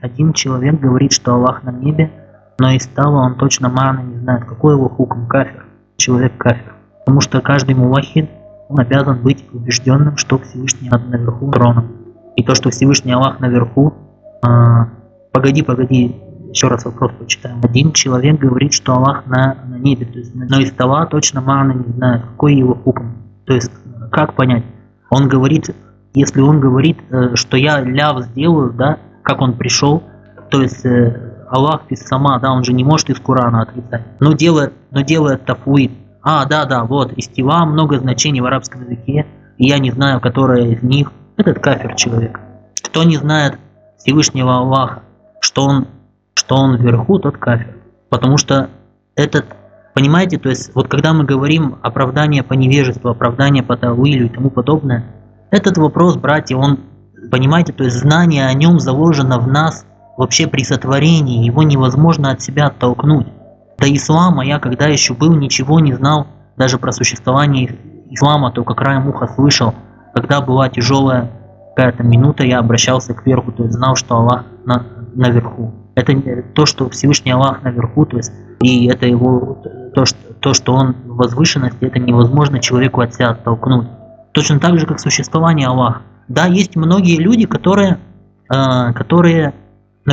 один человек говорит, что Аллах на небе, но из того он точно мана не знает, какой его хукм кафир, человек кафир. Потому что каждый мувахид, он обязан быть убежденным, что Всевышний над наверху троном. И то, что Всевышний Аллах наверху, а, погоди, погоди, еще раз вопрос почитаем. Один человек говорит, что Аллах на, на небе, то есть, но из того точно мана не знает, какой его хукм. То есть, как понять? Он говорит, если он говорит, э, что я ляв сделаю, да, как он пришел, то есть э, Аллах из сама, да, он же не может из Корана отрицать, но делает, но делает тафуид. А, да, да, вот, истива, много значений в арабском языке, и я не знаю, которое из них. Этот кафир человек. Кто не знает Всевышнего Аллаха, что он, что он вверху, тот кафир. Потому что этот, понимаете, то есть вот когда мы говорим оправдание по невежеству, оправдание по тауилю и тому подобное, этот вопрос, братья, он, понимаете, то есть знание о нем заложено в нас вообще при сотворении, его невозможно от себя оттолкнуть. До ислама я, когда еще был, ничего не знал, даже про существование ислама, только краем уха слышал. Когда была тяжелая какая-то минута, я обращался к верху, то есть знал, что Аллах на, наверху. Это то, что Всевышний Аллах наверху, то есть и это его то, что, то, что он в возвышенности, это невозможно человеку от себя оттолкнуть. Точно так же, как существование Аллаха. Да, есть многие люди, которые, э, которые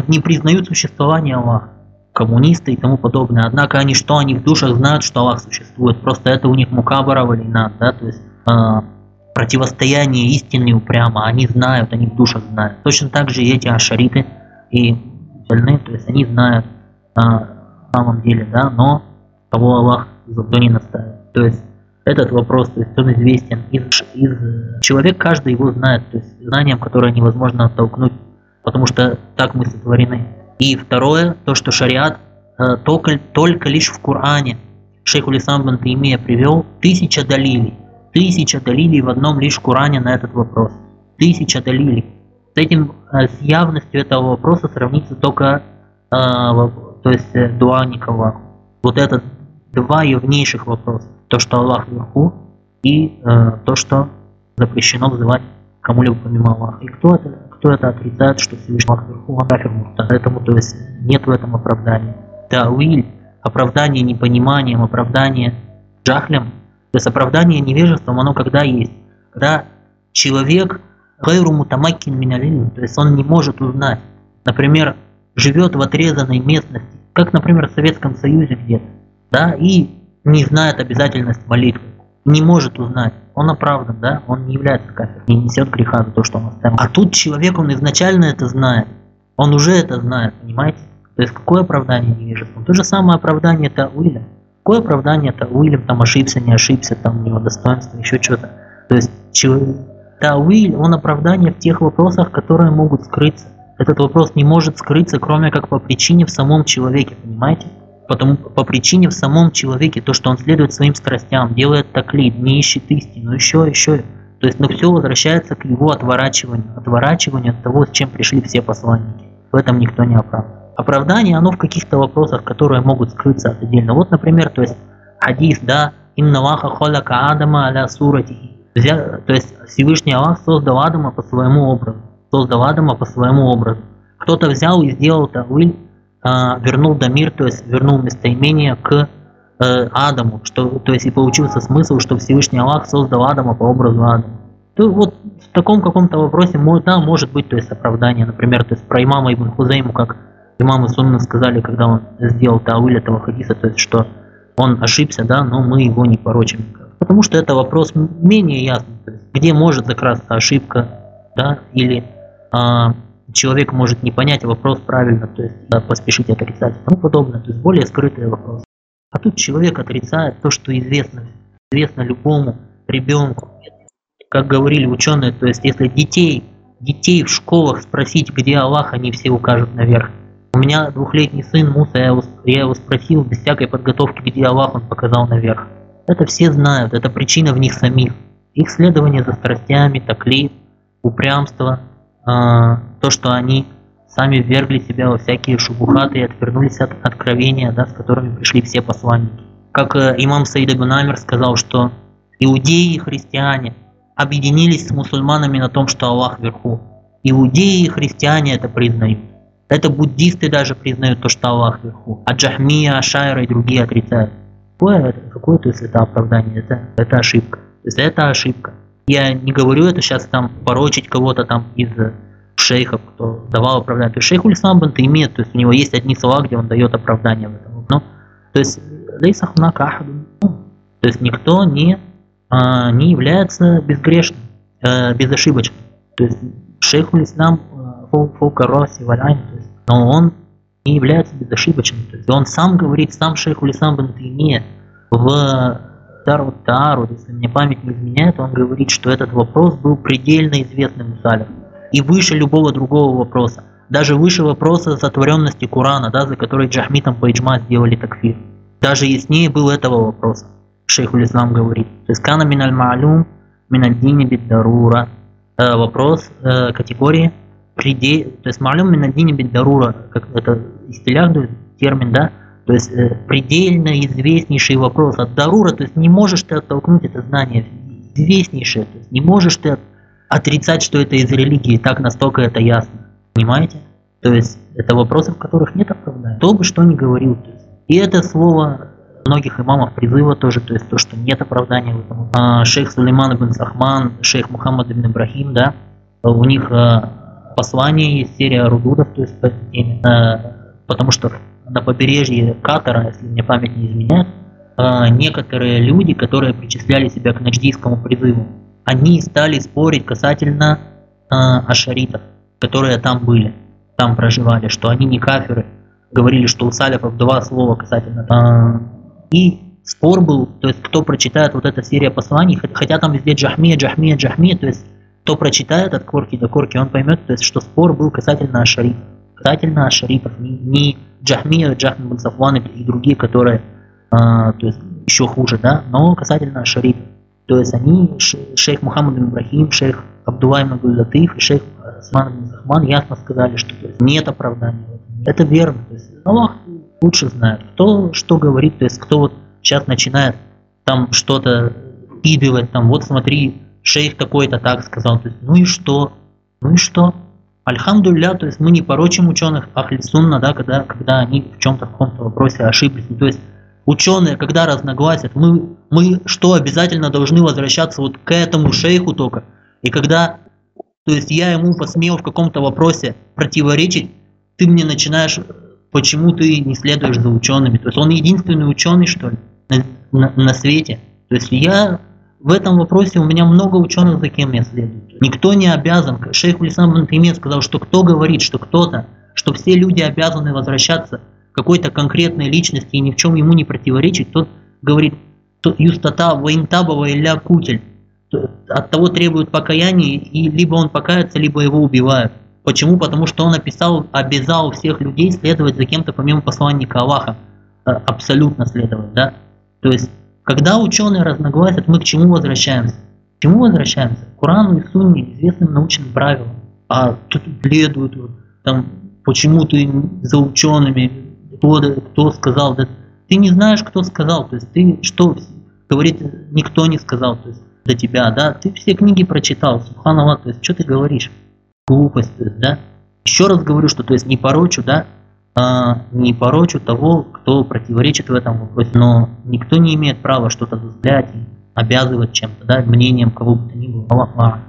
не признают существование Аллаха. Коммунисты и тому подобное. Однако они что, они в душах знают, что Аллах существует. Просто это у них мукабара валина, да, то есть э, противостояние истины упрямо. Они знают, они в душах знают. Точно так же и эти ашариты и остальные, то есть они знают э, на самом деле, да, но кого Аллах за не наставит. То есть этот вопрос, то есть он известен из, из человек каждый его знает, то есть знанием, которое невозможно оттолкнуть, потому что так мы сотворены. И второе, то, что шариат э, только, только лишь в Коране. Шейх Улисам бан Таймия привел тысяча далилей. Тысяча далилей в одном лишь Коране на этот вопрос. Тысяча далилей. С этим, э, с явностью этого вопроса сравнится только э, то есть э, дуа Николаку. Вот этот два явнейших вопроса то, что Аллах вверху, и э, то, что запрещено взывать кому-либо помимо Аллаха. И кто это, кто это отрицает, что Всевышний Аллах вверху, он кафир муртад. Поэтому, то есть, нет в этом оправдания. Да, уиль, оправдание непониманием, оправдание джахлем, то есть оправдание невежеством, оно когда есть? Когда человек гайру мутамакин миналин, то есть он не может узнать, например, живет в отрезанной местности, как, например, в Советском Союзе где-то, да, и не знает обязательность молитвы, не может узнать, он оправдан, да, он не является кафиром, не несет греха за то, что он оставил. А тут человек, он изначально это знает, он уже это знает, понимаете? То есть какое оправдание невежеством? То же самое оправдание это Уильям. Какое оправдание это Уильям там ошибся, не ошибся, там у него достоинство, еще что-то. То есть Тауиль, он оправдание в тех вопросах, которые могут скрыться. Этот вопрос не может скрыться, кроме как по причине в самом человеке, понимаете? Потому, по причине в самом человеке, то, что он следует своим страстям, делает таклид, не ищет истину, еще, еще. То есть, но ну, все возвращается к его отворачиванию, отворачиванию от того, с чем пришли все посланники. В этом никто не оправдан. Оправдание, оно в каких-то вопросах, которые могут скрыться от отдельно. Вот, например, то есть хадис, да, «Инна ваха холяка Адама аля суратихи». То есть Всевышний Аллах создал Адама по своему образу. Создал Адама по своему образу. Кто-то взял и сделал тавиль а, вернул Дамир, то есть вернул местоимение к э, Адаму, что, то есть и получился смысл, что Всевышний Аллах создал Адама по образу Адама. То вот в таком каком-то вопросе, да, может быть, то есть оправдание, например, то есть про имама Ибн Хузейму, как имамы Сунна сказали, когда он сделал тауиль этого хадиса, то есть что он ошибся, да, но мы его не порочим. Потому что это вопрос менее ясный, то есть где может закрасться ошибка, да, или а, человек может не понять вопрос правильно, то есть поспешить отрицать и тому подобное, то есть более скрытые вопросы. А тут человек отрицает то, что известно, известно любому ребенку. Как говорили ученые, то есть если детей, детей в школах спросить, где Аллах, они все укажут наверх. У меня двухлетний сын Муса, я его, я его спросил без всякой подготовки, где Аллах, он показал наверх. Это все знают, это причина в них самих. Их следование за страстями, таклит, упрямство – а, то, что они сами ввергли себя во всякие шубухаты и отвернулись от откровения, да, с которыми пришли все посланники. Как э, имам Саид Амир сказал, что иудеи и христиане объединились с мусульманами на том, что Аллах вверху. Иудеи и христиане это признают. Это буддисты даже признают то, что Аллах вверху. А Джахмия, Ашайра и другие отрицают. Какое это? Какое, то есть это оправдание? Это, это ошибка. То есть это ошибка. Я не говорю это сейчас там порочить кого-то там из шейхов, кто давал оправдание. То есть шейх Ульсам бен имеет, то есть у него есть одни слова, где он дает оправдание в этом. Но, то есть. Ну, то есть никто не, а, не является безгрешным, а, безошибочным. То есть шейх Ульсам фаука роси валяйн, то есть, но он не является безошибочным. То есть он сам говорит, сам шейх Улисам бен Таймия в Тару Тару, если мне память не изменяет, он говорит, что этот вопрос был предельно известным у салев и выше любого другого вопроса. Даже выше вопроса сотворенности Курана, да, за который Джахмитом по Иджма сделали такфир. Даже яснее был этого вопроса. Шейх Улислам говорит. То есть кана миналь маалюм минаддини биддарура. Э, вопрос э, категории предел, то есть малюм минаддини биддарура, как это истилях термин, да, то есть э, предельно известнейший вопрос от дарура, то есть не можешь ты оттолкнуть это знание, известнейшее, то есть не можешь ты отрицать, что это из религии, так настолько это ясно, понимаете? То есть это вопросы, в которых нет оправдания. Кто бы что ни говорил. То есть. И это слово многих имамов призыва тоже, то есть то, что нет оправдания в этом. А, шейх Сулейман ибн Сахман, шейх Мухаммад ибн Ибрахим, да, у них а, послание есть, серия рудудов, то есть по теме, а, потому что на побережье Катара, если мне память не изменяет, а, некоторые люди, которые причисляли себя к надждийскому призыву, они стали спорить касательно а, ашаритов, которые там были, там проживали, что они не каферы, говорили, что у салифов два слова касательно. А, и спор был, то есть кто прочитает вот эта серия посланий, хотя там везде джахмия, джахмия, джахмия, то есть кто прочитает от корки до корки, он поймет, то есть что спор был касательно ашаритов. Касательно ашаритов, не, не джахмия, бен Сафван и другие, которые а, то есть еще хуже, да, но касательно ашаритов. То есть они, шейх Мухаммад Ибрахим, шейх Абдулай Магулатыф и шейх Осман Захман ясно сказали, что то есть, нет оправдания. Это верно. То есть Аллах лучше знает, кто что говорит, то есть кто вот сейчас начинает там что-то впидывать, там вот смотри, шейх такой-то так сказал, то есть ну и что, ну и что? Альхамдулля, то есть мы не порочим ученых Ахли Сунна, да, когда, когда они в чем-то в каком-то вопросе ошиблись. То есть ученые, когда разногласят, мы, мы что, обязательно должны возвращаться вот к этому шейху только? И когда, то есть я ему посмел в каком-то вопросе противоречить, ты мне начинаешь, почему ты не следуешь за учеными? То есть он единственный ученый, что ли, на, на, на свете. То есть я в этом вопросе у меня много ученых, за кем я следую. Никто не обязан. Шейх Улисам Бантимет сказал, что кто говорит, что кто-то, что все люди обязаны возвращаться какой-то конкретной личности и ни в чем ему не противоречить, тот говорит, юстата воинтаба илля кутель. От того требуют покаяния, и либо он покается, либо его убивают. Почему? Потому что он описал, обязал всех людей следовать за кем-то помимо посланника Аллаха. Э, абсолютно следовать, да? То есть, когда ученые разногласят, мы к чему возвращаемся? К чему возвращаемся? К Корану и Сунне, известным научным правилам. А тут следуют, там, почему ты за учеными, кто, кто сказал, да, ты не знаешь, кто сказал, то есть ты что, говорит, никто не сказал, то есть до тебя, да, ты все книги прочитал, субханаллах, то есть что ты говоришь, глупость, то есть, да, еще раз говорю, что, то есть не порочу, да, а, не порочу того, кто противоречит в этом вопросе, но никто не имеет права что-то заявлять и обязывать чем-то, да, мнением кого бы то ни было. Аллах